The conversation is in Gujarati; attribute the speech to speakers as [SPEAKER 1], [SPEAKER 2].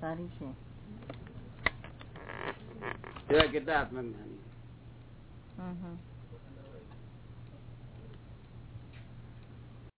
[SPEAKER 1] સારી છે.
[SPEAKER 2] એવા કેટલા આત્મજ્ઞાની